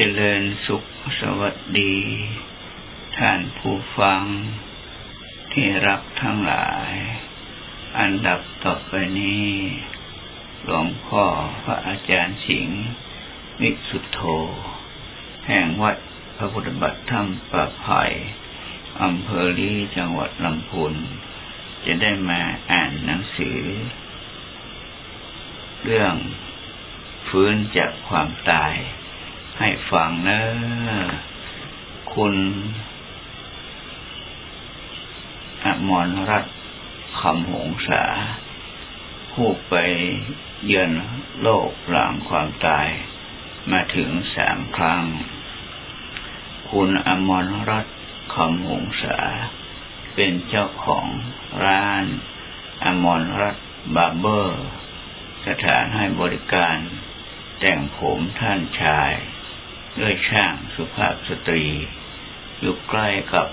เจริญสุขสวัสดี ท่านผู้ฟัง ที่รักทั้งหลาย อันดับต่อไปนี้ หลวงพ่อพระอาจารย์สิงห์วิสุทโธ แห่งวัดพระพุทธบัตรธรรมประภัยอำเภอลีจังหวัดลำพูนจะได้มาอ่านหนังสือ เรื่องฟื้นจากความตาย ให้ฟังนะ คุณอมรรัตคำหงษา ผู้ไปเยือนโลกหลังความตายมาถึงสามครั้ง คุณอมรรัตคำหงษา เป็นเจ้าของร้าน อมรรัตบาร์เบอร์ สถานให้บริการแต่งผมท่านชาย ด้วยช่างสุภาพสตรี อยู่ใกล้กับ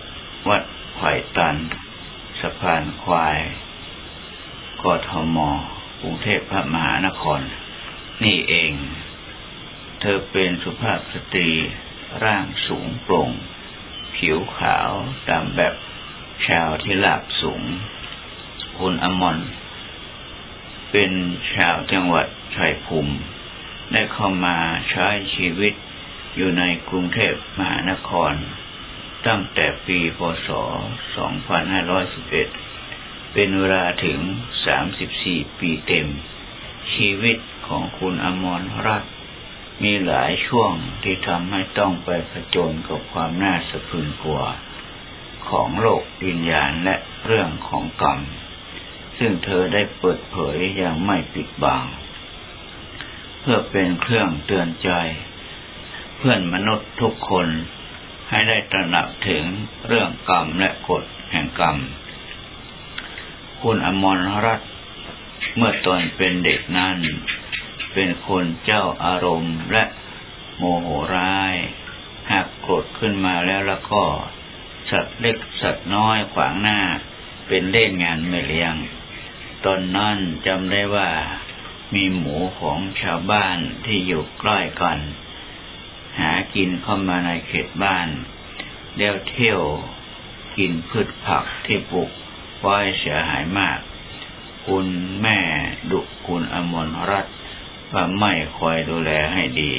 วัดไผ่ตัน สะพานควายกทมกรุงเทพพระมหานคร นี่เอง เธอเป็นสุภาพสตรีร่างสูงโปร่ง ผิวขาวตามแบบชาวที่ลาบสูง คุณอมรเป็นชาวจังหวัดชัยภูมิ ได้เข้ามาใช้ชีวิต อยู่ในกรุงเทพมหานคร ตั้งแต่ปีพศ 2511 เป็นเวลาถึง 34 ปีเต็ม ชีวิตของคุณอมรรัตมีหลายช่วงที่ทำให้ต้องไปผจญกับความน่าสะพรึงกลัว ของโลกวิญญาณและเรื่องของกรรม ซึ่งเธอได้เปิดเผยอย่างไม่ปิดบัง เพื่อเป็นเครื่องเตือนใจ พื่อนมนุษย์ทุกคนให้ได้ตระหนักถึงเรื่องกรรมและกฎแห่งกรรม คุณอมรรัตเมื่อตอนเป็นเด็กนั้น เป็นคนเจ้าอารมณ์และโมโหร้าย หากโกรธขึ้นมาแล้วแล้วก็ สัตว์เล็กสัตว์น้อยขวางหน้า เป็นเล่นงานไม่เลี้ยง ตอนนั้นจำได้ว่ามีหมูของชาวบ้านที่อยู่ใกล้กัน หากินเข้ามาในเขตบ้านเลี้ยวเที่ยวกินพืชผักที่ปลูกไว้เสียหายมาก คุณแม่ดุคุณอมรรัตว่าไม่คอยดูแลให้ดี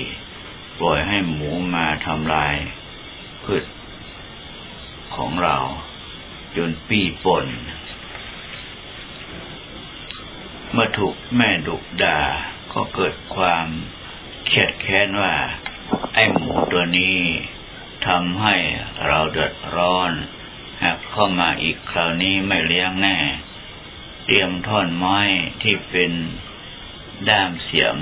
ปล่อยให้หมูมาทำลายพืชของเรา จนปีปนเมื่อถูกแม่ดุด่าก็เกิดความเขียดแค้นว่า ไอ้หมูตัวนี้ทำให้เราเดือดร้อน หากเข้ามาอีกคราวนี้ไม่เลี้ยงแน่ เตรียมท่อนไม้ที่เป็นด้ามเสียม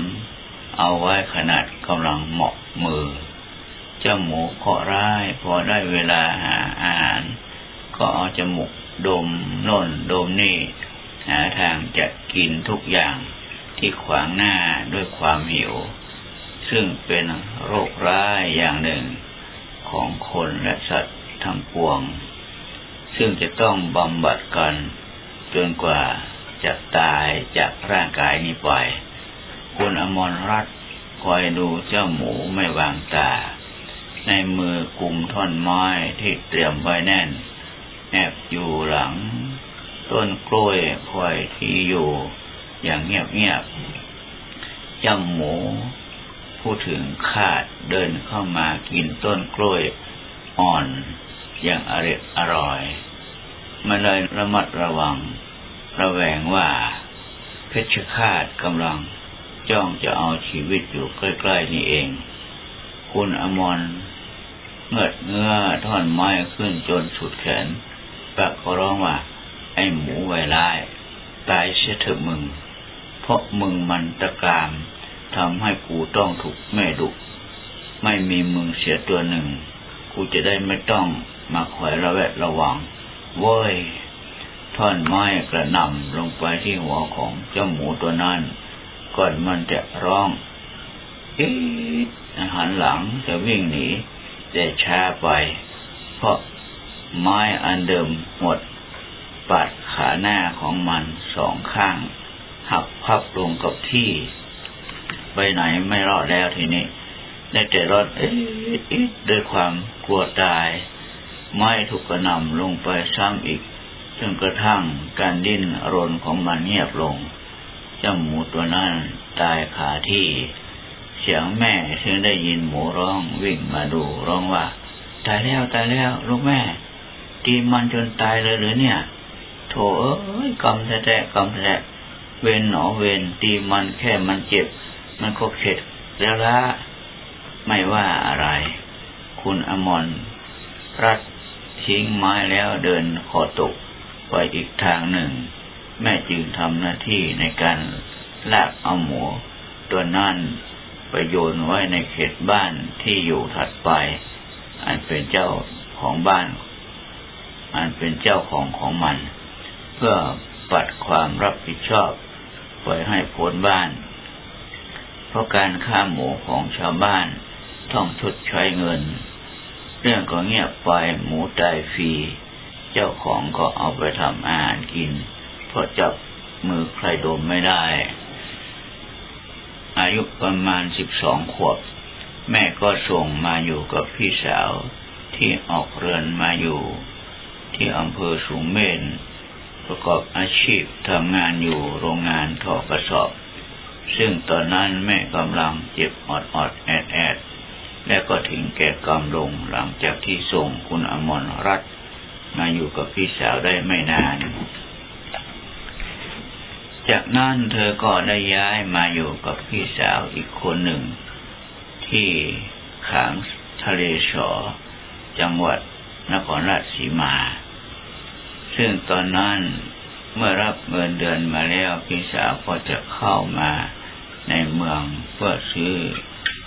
เอาไว้ขนาดกำลังเหมาะมือ เจ้าหมูเคาะร้ายพอได้เวลาหาอาหาร ก็เอาจมูกดมโน่นดมนี่ หาทางจะกินทุกอย่างที่ขวางหน้าด้วยความหิว ซึ่งเป็นโรคร้ายอย่างหนึ่งของคนและสัตว์ทั้งปวง ซึ่งจะต้องบำบัดกันจนกว่าจะตายจากร่างกายนี้ไป คุณอมรรัตคอยดูเจ้าหมูไม่วางตา ในมือกุมท่อนไม้ที่เตรียมไว้แน่น แอบอยู่หลัง ต้นกล้วยคอยที่อยู่อย่างเงียบๆเจ้าหมู พูดถึงคาดเดินเข้ามากินต้นกล้วยอ่อนอย่างอร่อยอร่อยมันเลยระมัดระวัง ระแวงว่า เพชฌฆาตกำลังจ้องจะเอาชีวิตอยู่ใกล้ๆนี่เอง คุณอมรเงือดเงื้อท่อนไม้ขึ้นจนสุดแขนปากก็ร้องว่า ไอ้หมูไวไลตายเสียเถอะมึง เพราะมึงมันตะกาม ทำให้กูต้องถูกแม่ดุ ไม่มีมึงเสียตัวหนึ่ง กูจะได้ไม่ต้องมาคอยระแวดระวัง เว้ย ท่อนไม้กระนำลงไปที่หัวของเจ้าหมูตัวนั้น ก่อนมันจะร้องอีหันหลังจะวิ่งหนี แต่ช้าไป เพราะไม้อันเดิมหมดปัดขาหน้าของมันสองข้าง หักพับลงกับที่ ไปไหนไม่รอดแล้วทีนี้ในแต่รถเอ๊ะด้วยความกลัวตาย ไม่ถูกกระนำลงไปซ้ำอีกจนกระทั่งการดิ้นรนของมันเงียบลง เจ้าหมูตัวนั้นตายขาที่ เสียงแม่ซึ่งได้ยินหมูร้องวิ่งมาดูร้องว่า ตายแล้วตายแล้วลูกแม่ตีมันจนตายเลยหรือเนี่ย โถเอ้ยกำแท้ๆกำแท้เวนหนอเวนตีมันแค่มันเจ็บ มันก็เข็ดแล้วละไม่ว่าอะไร คุณอมรรัดทิ้งไม้แล้วเดินขอตกไปอีกทางหนึ่ง แม่จึงทำหน้าที่ในการลากเอาหมูตัวนั่นไปโยนไว้ในเขตบ้านที่อยู่ถัดไป อันเป็นเจ้าของบ้าน อันเป็นเจ้าของของมัน เพื่อปัดความรับผิดชอบ ไปให้พ้นบ้าน ราะการฆ่าหมูของชาวบ้านต้องชดใช้เงิน เรื่องก็เงียบไปหมูตายฟรี เจ้าของก็เอาไปทำอาหารกิน เพราะจับมือใครดมไม่ได้ อายุประมาณสิบสองขวบ แม่ก็ส่งมาอยู่กับพี่สาวที่ออกเรือนมาอยู่ ที่อำเภอสูงเม่นประกอบอาชีพทำงานอยู่โรงงานทอกระสอบ ซึ่งตอนนั้นแม่กำลังเจ็บออดออดแอดแอด และก็ถึงแก่กรรมลงหลังจากที่ส่งคุณอมรรัตมาอยู่กับพี่สาวได้ไม่นาน จากนั้นเธอก็ได้ย้ายมาอยู่กับพี่สาวอีกคนหนึ่ง ที่ขางทะเลสอจังหวัดนครราชสีมา ซึ่งตอนนั้น เมื่อรับเงินเดือนมาแล้วพี่สาวก็จะเข้ามาในเมืองเพื่อซื้อ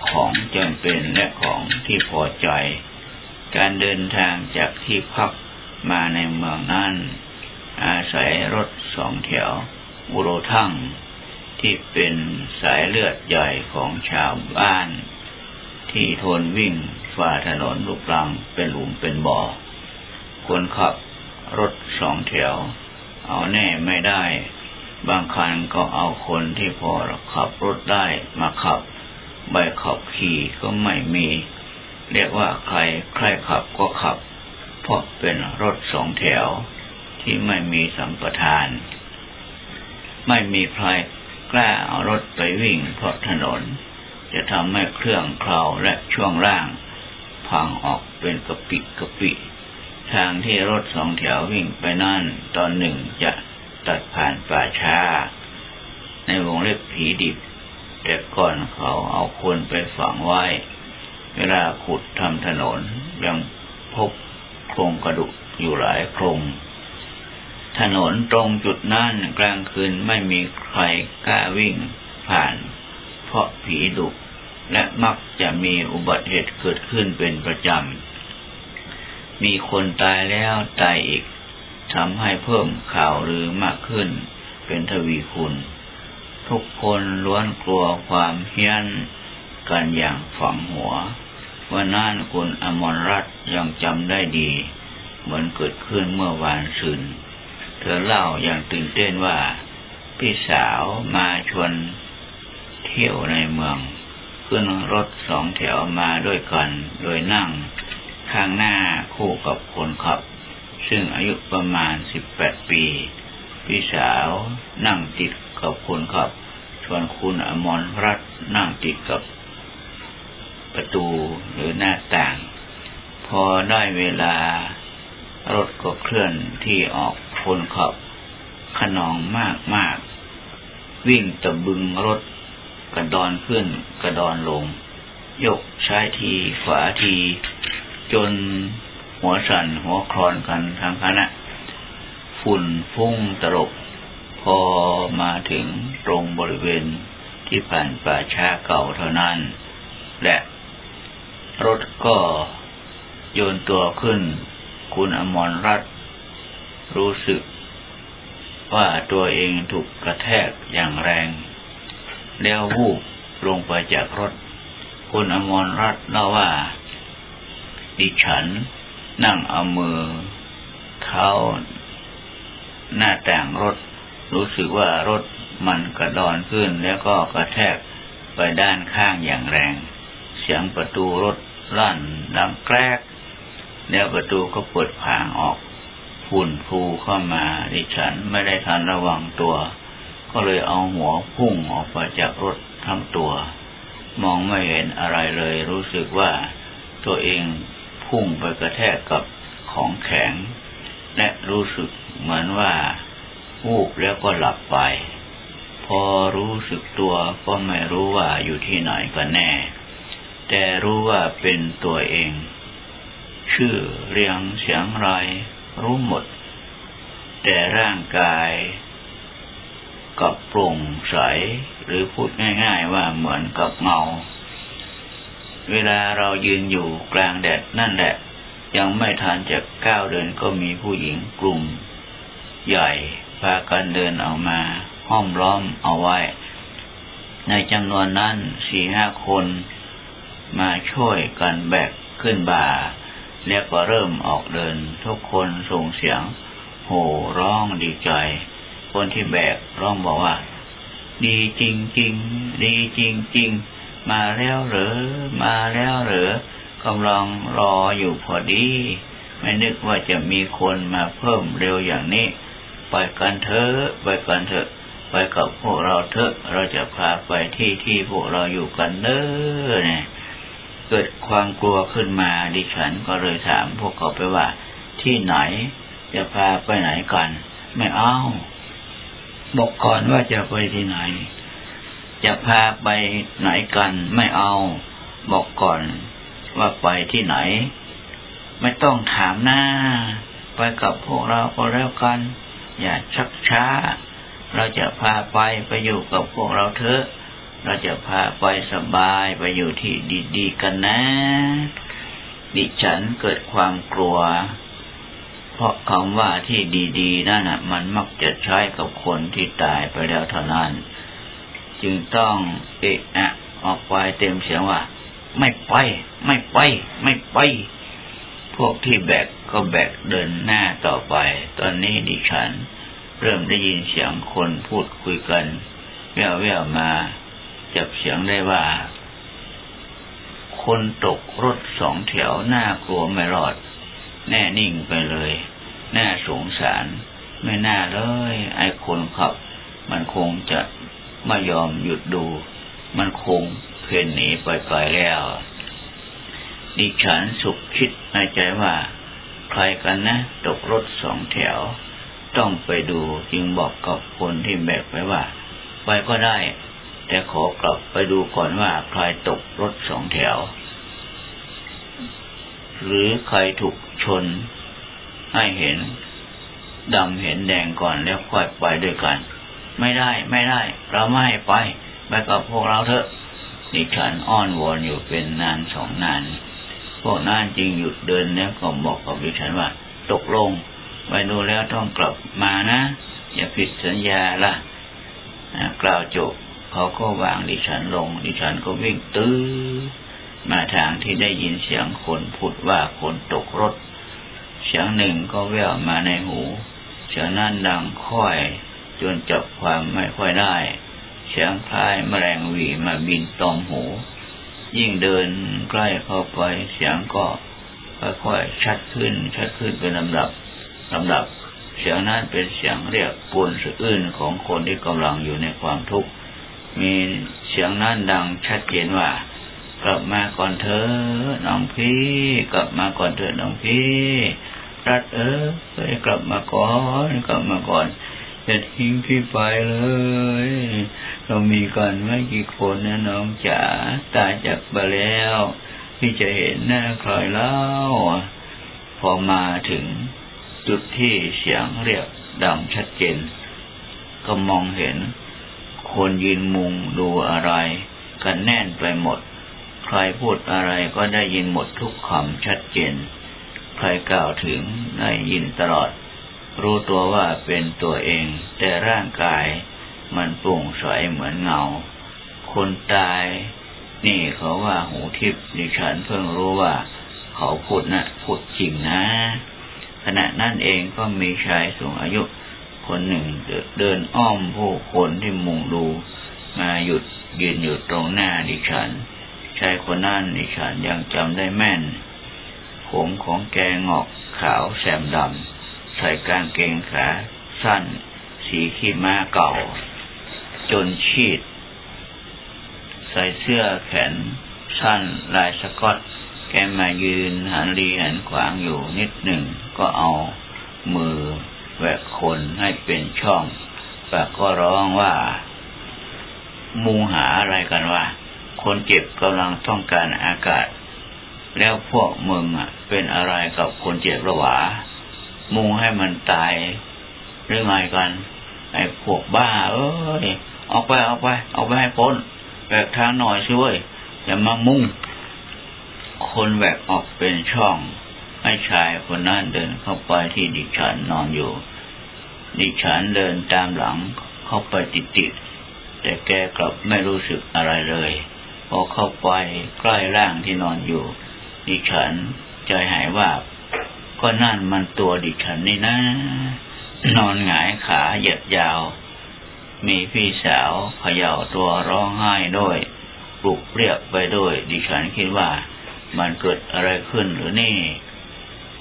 ของจำเป็นและของที่พอใจ การเดินทางจากที่พักมาในเมืองนั้นอาศัยรถสองแถวบุโรทั่งที่เป็นสายเลือดใหญ่ของชาวบ้าน ที่ทนวิ่งฝ่าถนนลูกลังเป็นหลุมเป็นบ่อคนขับรถสองแถว เอาแน่ไม่ได้ บางคันก็เอาคนที่พอขับรถได้มาขับ ใบขับขี่ก็ไม่มี เรียกว่าใครใครขับก็ขับ เพราะเป็นรถสองแถวที่ไม่มีสัมปทาน ไม่มีใครกล้าเอารถไปวิ่งเพราะถนน จะทำให้เครื่องเคราและช่วงล่างพังออกเป็นกระปิกระปิ ทางที่รถสองแถววิ่งไปนั่นตอนหนึ่งจะตัดผ่านป่าช้า ในวงเล็บผีดิบ แต่ก่อนเขาเอาคนไปฝังไว้ เวลาขุดทำถนนยังพบโครงกระดูกอยู่หลายโครงถนนตรงจุดนั้นกลางคืนไม่มีใครกล้าวิ่งผ่าน เพราะผีดุและมักจะมีอุบัติเหตุเกิดขึ้นเป็นประจำ มีคนตายแล้วตายอีกทำให้เพิ่มข่าวหรือมากขึ้น เป็นทวีคุณ ทุกคนล้วนกลัวความเฮี้ยนกันอย่างฝังหัววันนั้นคุณอมรรัตยังจำได้ดี เหมือนเกิดขึ้นเมื่อวานซืนเธอเล่าอย่างตื่นเต้นว่า พี่สาวมาชวนเที่ยวในเมือง ขึ้นรถสองแถวมาด้วยกัน โดยนั่ง ข้างหน้าคู่กับคนขับ ซึ่งอายุประมาณสิบแปดปี พี่สาวนั่งติดกับคนขับชวนคุณอมรรัตนั่งติดกับ ประตูหรือหน้าต่าง พอได้เวลารถก็เคลื่อนที่ออกคนขับขนองมากมากวิ่งตะบึงรถกระดอนขึ้นกระดอนลง ยกใช้ทีฝาที จนหัวสั่นหัวคลอนกันทั้งคณะ ฝุ่นฟุ้งตลบ พอมาถึงตรงบริเวณที่ผ่านป่าช้าเก่าเท่านั้น และรถก็โยนตัวขึ้น คุณอมรรัตรู้สึก ว่าตัวเองถูกกระแทกอย่างแรง แล้ววูบลงไปจากรถ คุณอมรรัตเล่าว่า ดิฉัน นั่งเอามือเท้าหน้าแต่งรถ รู้สึกว่ารถมันกระดอนขึ้นแล้วก็กระแทกไปด้านข้างอย่างแรง เสียงประตูรถลั่นดังแกรกแล้วประตูก็เปิดผางออกฝุ่นฟูเข้ามาดิฉันไม่ได้ทันระวังตัว ก็เลยเอาหัวพุ่งออกไปจากรถทั้งตัว มองไม่เห็นอะไรเลย รู้สึกว่าตัวเอง พุ่งไปกระแทกกับของแข็ง และรู้สึกเหมือนว่าวูบแล้วก็หลับไป พอรู้สึกตัวก็ไม่รู้ว่าอยู่ที่ไหนกันแน่ แต่รู้ว่าเป็นตัวเอง ชื่อเรียงเสียงไรรู้หมด แต่ร่างกายกับโปร่งใส หรือพูดง่าย ๆ ว่าเหมือนกับเงา เวลาเรายืนอยู่กลางแดดนั่นแหละ ยังไม่ทันจะก้าวเดินก็มีผู้หญิงกลุ่ม ใหญ่พากันเดินออกมา ห้อมล้อมเอาไว้ ในจำนวนนั้นสี่ห้าคนมาช่วยกันแบกขึ้นบ่า แล้วก็เริ่มออกเดิน ทุกคนส่งเสียง โห่ร้องดีใจ คนที่แบกร้องบอกว่า ดีจริงจริงดีจริงจริง มาแล้วหรือมาแล้วหรือกำลังรออยู่พอดี ไม่นึกว่าจะมีคนมาเพิ่มเร็วอย่างนี้ ไปกันเถอะไปกันเถอะ ไปกับพวกเราเถอะ เราจะพาไปที่ที่พวกเราอยู่กันเน้อเนี่ยเกิดความกลัวขึ้นมาดิฉันก็เลยถามพวกเขาไปว่า ที่ไหน จะพาไปไหนกัน ไม่เอาบอกก่อนว่าจะไปที่ไหน จะพาไปไหนกันไม่เอา บอกก่อนว่าไปที่ไหน ไม่ต้องถามหน้า ไปกับพวกเราก็แล้วกัน อย่าชักช้า เราจะพาไปไปอยู่กับพวกเราเถอะ เราจะพาไปสบายไปอยู่ที่ดีๆกันนะ ดิฉันเกิดความกลัว เพราะคำว่าที่ดีๆนั่นนะมันมักจะใช้กับคนที่ตายไปแล้วเท่านั้น จึงต้องเอะอะออกไปเต็มเสียงว่า ไม่ไป ไม่ไป ไม่ไป พวกที่แบกก็แบกเดินหน้าต่อไป ตอนนี้ดิฉัน เริ่มได้ยินเสียงคนพูดคุยกัน แว่วๆมา จับเสียงได้ว่า คนตกรถสองแถวหน้ากลัวไม่รอด แน่นิ่งไปเลยน่าสงสาร ไม่น่าเลย ไอ้คนขับ มันคงจะ ไม่ยอมหยุดดู มันคงเพ่นหนีไปไปแล้ว ดิฉันสุขคิดในใจว่า ใครกันนะ ตกรถสองแถว ต้องไปดูจึงบอกกับคนที่แบกไปว่า ไปก็ได้ แต่ขอกลับไปดูก่อนว่าใครตกรถสองแถว หรือใครถูกชนให้เห็นดำเห็นแดงก่อนแล้วค่อยไปด้วยกัน ไม่ได้ไม่ได้ เราไม่ไปไปกับพวกเราเถอะดิฉันอ้อนวอนอยู่เป็นนานสองนาน พวกนั้นจริงหยุดเดินแล้วก็บอกกับดิฉันว่า ตกลงไปดูแล้วต้องกลับมานะ อย่าผิดสัญญาล่ะกล่าวจบเขาก็วางดิฉันลง ดิฉันก็วิ่งตื้อมาทางที่ได้ยินเสียงคนพูดว่าคนตกรถ เสียงหนึ่งก็แว่วมาในหู เสียงนั้นดังค่อย จนจับความไม่ค่อยได้ เสียงคล้ายแมลงวีมาบินตอมหู ยิ่งเดินใกล้เข้าไปเสียงก็ค่อยๆชัดขึ้น ชัดขึ้นเป็นลำดับลำดับ เสียงนั้นเป็นเสียงเรียกปนสะอื้นของคนที่กำลังอยู่ในความทุกข์มีเสียงนั้นดังชัดเจนว่า กลับมาก่อนเถอน้องพี่ กลับมาก่อนเถอน้องพี่รัดเออไปกลับมาก่อนกลับมาก่อน จะทิ้งพี่ไปเลย เรามีกันไม่กี่คนนะน้องจ๋าตายจากไปแล้ว พี่จะเห็นหน้าใครเล่าพอมาถึงจุดที่เสียงเรียกดังชัดเจน ก็มองเห็น คนยืนมุงดูอะไร กันแน่นไปหมด ใครพูดอะไรก็ได้ยินหมดทุกคำชัดเจน ใครกล่าวถึงได้ยินตลอด รู้ตัวว่าเป็นตัวเอง แต่ร่างกายมันปรุงใสเหมือนเงา คนตาย นี่เขาว่าหูทิพย์ดิฉันเพิ่งรู้ว่า เขาพูดนะพูดจริงนะ ขณะนั้นเองก็มีชายสูงอายุคนหนึ่งเดินอ้อมผู้คนที่มุงดู มาหยุดยืนอยู่ตรงหน้าดิฉัน ชายคนนั้นดิฉันยังจำได้แม่น ผมของแกงอกขาวแสมดำ ใส่กางเกงขาสั้น สีขี้ม้าเก่า จนชีด ใส่เสื้อแขนสั้นลายสกอต แกมายืนหันรีหันขวางอยู่นิดหนึ่ง ก็เอามือแหวกคนให้เป็นช่องปากก็ร้องว่า มุงหาอะไรกันวะคนเจ็บกำลังต้องการอากาศ แล้วพวกมึงอะเป็นอะไรกับคนเจ็บระหวา มุ่งให้มันตายหรือไงกันไอ้พวกบ้า เอ้ยออกไปออกไปออกไปให้พ้นแบกทางหน่อยช่วยอย่ามามุ่ง คนแบกออกเป็นช่องให้ชายคนนั้นเดินเข้าไปที่ดิฉันนอนอยู่ ดิฉันเดินตามหลังเข้าไปติดๆแต่แกกลับไม่รู้สึกอะไรเลยพอเข้าไปใกล้ร่างที่นอนอยู่ ดิฉันใจหายว่า ก็นั่นมันตัวดิฉันนี่นะ นอนหงายขาเหยียดยาว มีพี่สาวเขย่าตัวร้องไห้ด้วยปลุกเรียกไปด้วย ดิฉันคิดว่ามันเกิดอะไรขึ้นหรือนี่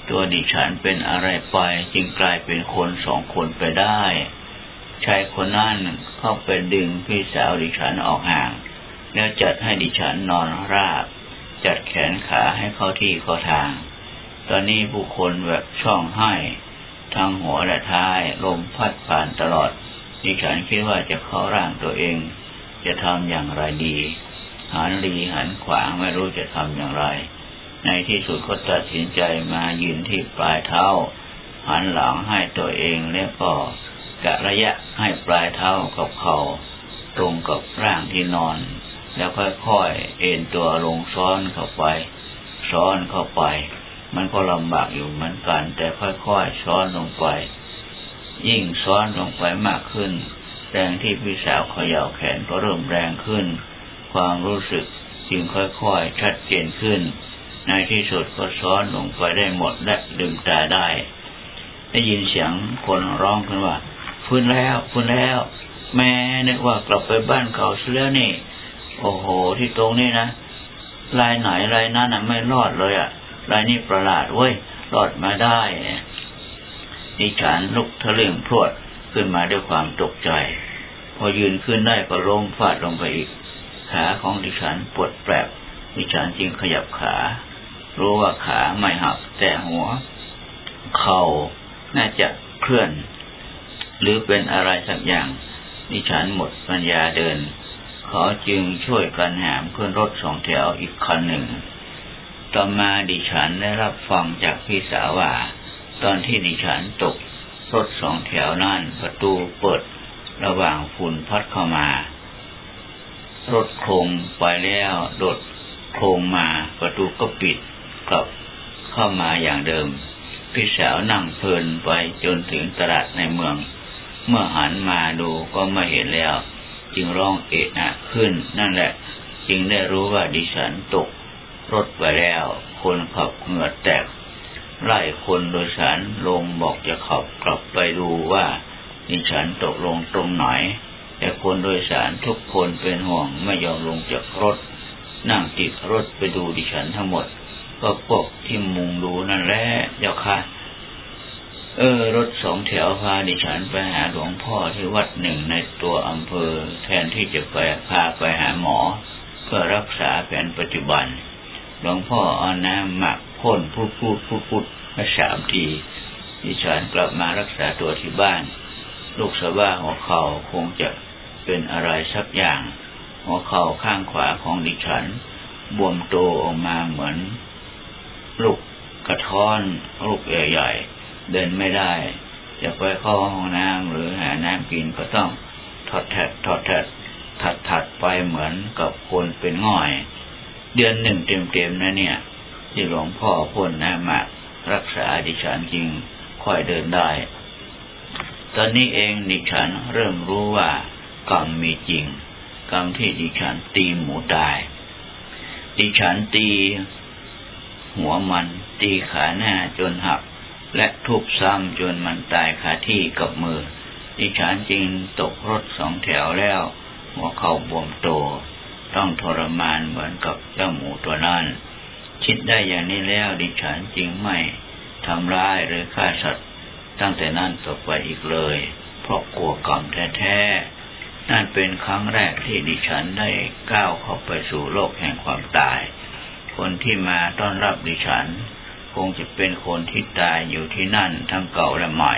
ตัวดิฉันเป็นอะไรไปจึงกลายเป็นคนสองคนไปได้ชายคนนั้นเข้าไปดึงพี่สาวดิฉันออกห่าง แล้วจัดให้ดิฉันนอนราบ จัดแขนขาให้เข้าที่เข้าทาง ตอนนี้ผู้คนแบบช่องให้ทั้งหัวและท้าย ลมพัดผ่านตลอดดิฉันคิดว่าจะเข้าร่างตัวเอง จะทำอย่างไรดี หันรีหันขวางไม่รู้จะทำอย่างไร ในที่สุดก็ตัดสินใจมายืนที่ปลายเท้า หันหลังให้ตัวเองแล้วก็กะระยะให้ปลายเท้ากับเขา ตรงกับร่างที่นอน แล้วค่อยๆเอ็นตัวลงซ้อนเข้าไป ซ้อนเข้าไป มันก็ลำบากอยู่เหมือนกัน แต่ค่อยๆซ้อนลงไป ยิ่งซ้อนลงไปมากขึ้น แรงที่พี่สาวเขย่าแขนก็เริ่มแรงขึ้น ความรู้สึกจึงค่อยๆชัดเจนขึ้น ในที่สุดก็ซ้อนลงไปได้หมดและดึงตาได้ ได้ยินเสียงคนร้องขึ้นว่าฟื้นแล้วฟื้นแล้ว แม่นึกว่ากลับไปบ้านเก่าเสียแล้วนี่ โอ้โห ที่ตรงนี้นะลายไหนลายนั้นอะไม่รอดเลยอะ ลายนี้ประหลาดเว้ยรอดมาได้ดิฉันลุกทะลึ่งพรวดขึ้นมาด้วยความตกใจ พอยืนขึ้นได้ก็ล้มฟาดลงไปอีก ขาของดิฉันปวดแปลบดิฉันจึงขยับขา รู้ว่าขาไม่หักแต่หัว เข่าน่าจะเคลื่อน หรือเป็นอะไรสักอย่างดิฉันหมดปัญญาเดินขาจึงช่วยกันแหมขึ้นรถสองแถวอีกคันหนึ่ง ต่อมาดิฉันได้รับฟังจากพี่สาวว่า ตอนที่ดิฉันตกรถสองแถวนั่นประตูเปิดระหว่างฝุ่นพัดเข้ามา รถโคงไปแล้วโดดโคงมาประตูก็ปิดกลับเข้ามาอย่างเดิม พี่สาวนั่งเพลินไปจนถึงตลาดในเมือง เมื่อหันมาดูก็ไม่เห็นแล้ว จึงร้องเอะอะขึ้นนั่นแหละ จึงได้รู้ว่าดิฉันตก รถไปแล้ว คนขับเหงื่อแตก ไล่คนโดยสารลงบอกจะขับกลับไปดูว่าดิฉันตกลงตรงไหน แต่คนโดยสารทุกคนเป็นห่วงไม่ยอมลงจากรถ นั่งติดรถไปดูดิฉันทั้งหมด ก็พวกที่มุงดูนั่นแหละเจ้าค่ะ เออ รถสองแถวพาดิฉันไปหาหลวงพ่อที่วัดหนึ่งในตัวอำเภอ แทนที่จะไปพาไปหาหมอ เพื่อรักษาแผนปัจจุบัน หลวงพ่อเอาน้ำหมักพ่นพูดพูดพูดพูดมาสามทีดิฉันกลับมารักษาตัวที่บ้าน ลูกสะบ้าหัวเข่าคงจะเป็นอะไรสักอย่าง หัวเข่าข้างขวาของดิฉัน บวมโตออกมาเหมือน ลูกกระท้อนลูกใหญ่ๆเดินไม่ได้ จะไปเข้าห้องน้ำหรือหาน้ำกินก็ต้องถอดแทดถอดแทดถัดถัดไปเหมือนกับคนเป็นง่อย เดือนหนึ่งเต็มๆนะเนี่ย ที่หลวงพ่อพ่นน้ำมารักษาดิฉันจริงค่อยเดินได้ ตอนนี้เองดิฉันเริ่มรู้ว่ากรรมมีจริง กรรมที่ดิฉันตีหมูตาย ดิฉันตี หัวมัน ตีขาหน้าจนหัก และทุบซ้ำจนมันตายคาที่กับมือดิฉันจริงตกรถสองแถวแล้ว หัวเข่าบวมโต ต้องทรมานเหมือนกับเจ้าหมูตัวนั้น คิดได้อย่างนี้แล้วดิฉันจริงไม่ทำร้ายหรือฆ่าสัตว์ ตั้งแต่นั้นต่อไปอีกเลย เพราะกลัวกรรมแท้ๆ นั่นเป็นครั้งแรกที่ดิฉันได้ก้าวเข้าไปสู่โลกแห่งความตาย คนที่มาต้อนรับดิฉัน คงจะเป็นคนที่ตายอยู่ที่นั่นทั้งเก่าและใหม่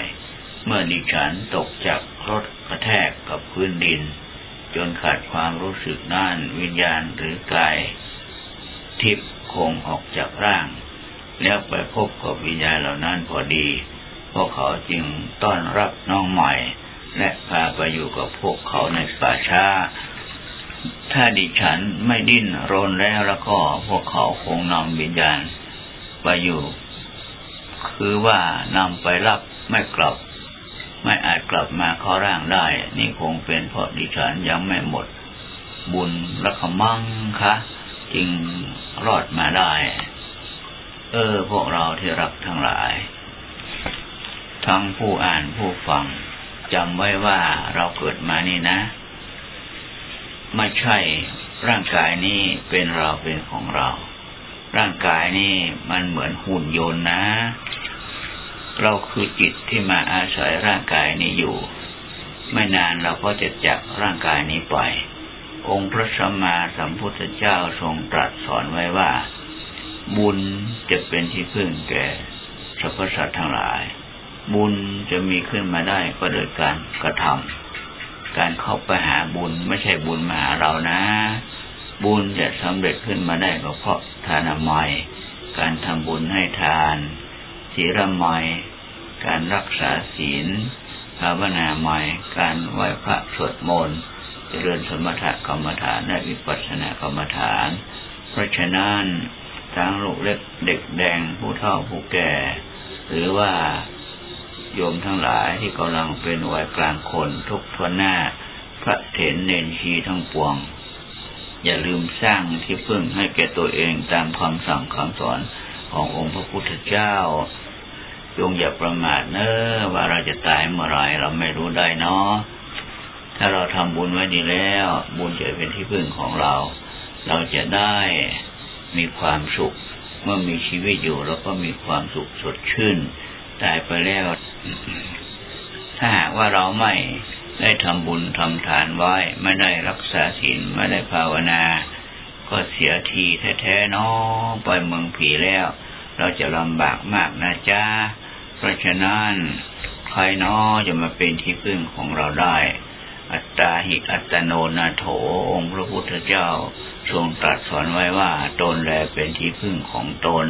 เมื่อดิฉันตกจากรถกระแทกกับพื้นดิน จนขาดความรู้สึกนั่นวิญญาณหรือกายทิพย์คงออกจากร่าง แล้วไปพบกับวิญญาณเหล่านั้นพอดี พวกเขาจึงต้อนรับน้องใหม่ และพาไปอยู่กับพวกเขาในป่าช้า ถ้าดิฉันไม่ดิ้นรนแล้วแล้วก็พวกเขาคงนำวิญญาณไปอยู่ คือว่านำไปรับไม่กลับ ไม่อาจกลับมาเข้าร่างได้ นี่คงเป็นเพราะดิฉันยังไม่หมด บุญละขมังคะจึงรอดมาได้ เออ พวกเราที่รักทั้งหลาย ทั้งผู้อ่านผู้ฟังจำไว้ว่าเราเกิดมานี่นะ ไม่ใช่ร่างกายนี้เป็นเราเป็นของเรา ร่างกายนี่มันเหมือนหุ่นยนต์นะ เราคือจิตที่มาอาศัยร่างกายนี้อยู่ ไม่นานเราก็จะจากร่างกายนี้ไป องค์พระสัมมาสัมพุทธเจ้าทรงตรัสสอนไว้ว่า บุญจะเป็นที่พึ่งแก่สรรพสัตว์ทั้งหลาย บุญจะมีขึ้นมาได้ก็โดยการกระทำการเข้าไปหาบุญไม่ใช่บุญมาหาเรานะ บุญจะสำเร็จขึ้นมาได้ก็เพราะทานามัย การทำบุญให้ทานศีลไมย การรักษาศีลภาวนาใหม่การไหว้พระสวดมนต์เจริญสมถกรรมฐานและวิปัสสนากรรมฐาน เพราะฉะนั้นทั้งลูกเล็กเด็กแดงผู้เฒ่าผู้แก่ หรือว่าโยมทั้งหลายที่กำลังเป็นวัยกลางคนทุกทวนหน้า พระเถรเนนชีทั้งปวง อย่าลืมสร้างที่พึ่งให้แก่ตัวเองตามคำสั่งคำสอนขององค์พระพุทธเจ้า จงอย่าประมาทเนอะว่าเราจะตายเมื่อไรเราไม่รู้ได้เนาะถ้าเราทำบุญไว้ดีแล้ว บุญจะเป็นที่พึ่งของเรา เราจะได้มีความสุข เมื่อมีชีวิตอยู่เราก็มีความสุขสดชื่นตายไปแล้ว ถ้าหากว่าเราไม่ได้ทำบุญทำทานไว้ ไม่ได้รักษาศีลไม่ได้ภาวนา ก็เสียทีแท้ๆน้อไปเมืองผีแล้ว เราจะลำบากมากนะจ๊ะ เพราะฉะนั้นใครน้อจะมาเป็นที่พึ่งของเราได้ อัตตาหิอัตโนนาโถองค์พระพุทธเจ้าทรงตรัสสอนไว้ว่าตนแลเป็นที่พึ่งของตน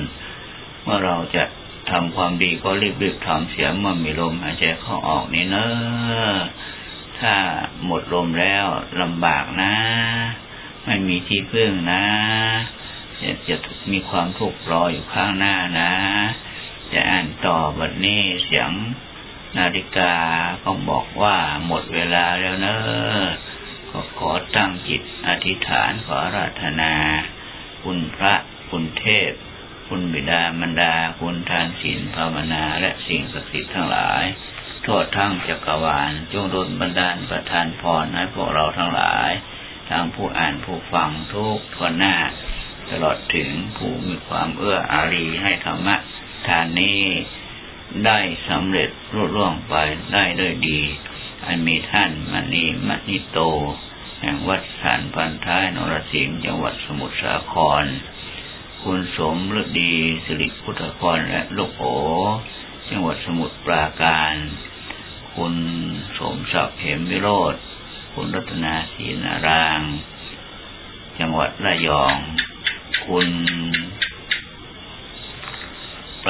เมื่อเราจะทำความดีก็รีบๆทำเสียเมื่อมีลมหายใจเข้าออกนี่เนอะถ้าหมดลมแล้วลำบากนะ ไม่มีที่พึ่งนะจะจะมีความทุกข์รออยู่ข้างหน้านะ จะอ่านต่อบัดนี้เสียงนาฬิกาก็บอกว่าหมดเวลาแล้วเนอะก็ขอตั้งจิตอธิษฐานขอราธนา คุณพระคุณเทพ คุณบิดามารดา คุณทานศีลภาวนา และสิ่งศักดิ์สิทธิ์ทั้งหลายทั่วทั้งจักรวาล จงดลบันดาลประทานพรให้พวกเราทั้งหลาย ทั้งผู้อ่านผู้ฟังทุกทวนหน้า ตลอดถึงผู้มีความเอื้ออารีให้ธรรมะ ทานนี้ได้สำเร็จรุ่ร่วงไปได้ด้วยดี อันมีท่านมณีมณิโต แห่งวัดสานพันท้ายนรสิงห์จังหวัดสมุทรสาคร คุณสมฤดีสิริพุทธพรและลูกโอ จังหวัดสมุทรปราการ คุณสมศักดิ์เหมวิโรธคุณรัตนาศรีนาราง จังหวัดระยอง คุณ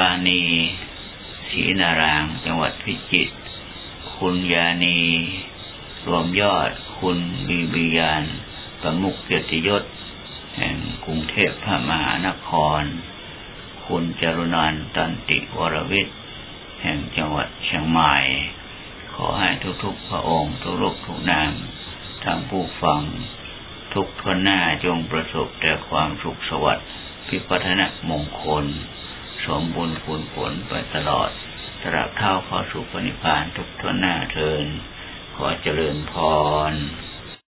ปราณีศรีนาราง จังหวัดพิจิตร คุณยานี รวมยอด คุณบีบียาน ประมุขเกียรติยศ แห่งกรุงเทพพระมหานคร คุณจรุนันตันติวรวิทย์ แห่งจังหวัดเชียงใหม่ ขอให้ทุกๆพระองค์ ทุกลูกทุกนามทั้งผู้ฟังทุกทนหน้าจงประสบแต่ความสุขสวัสดิ์พิพัฒนมงคล สมบูรณ์ผลผลไปตลอดตราบเท่าเข้าสู่ปณิพานทุกทวนหน้าเทิน ขอเจริญพร